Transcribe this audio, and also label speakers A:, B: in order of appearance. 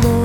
A: more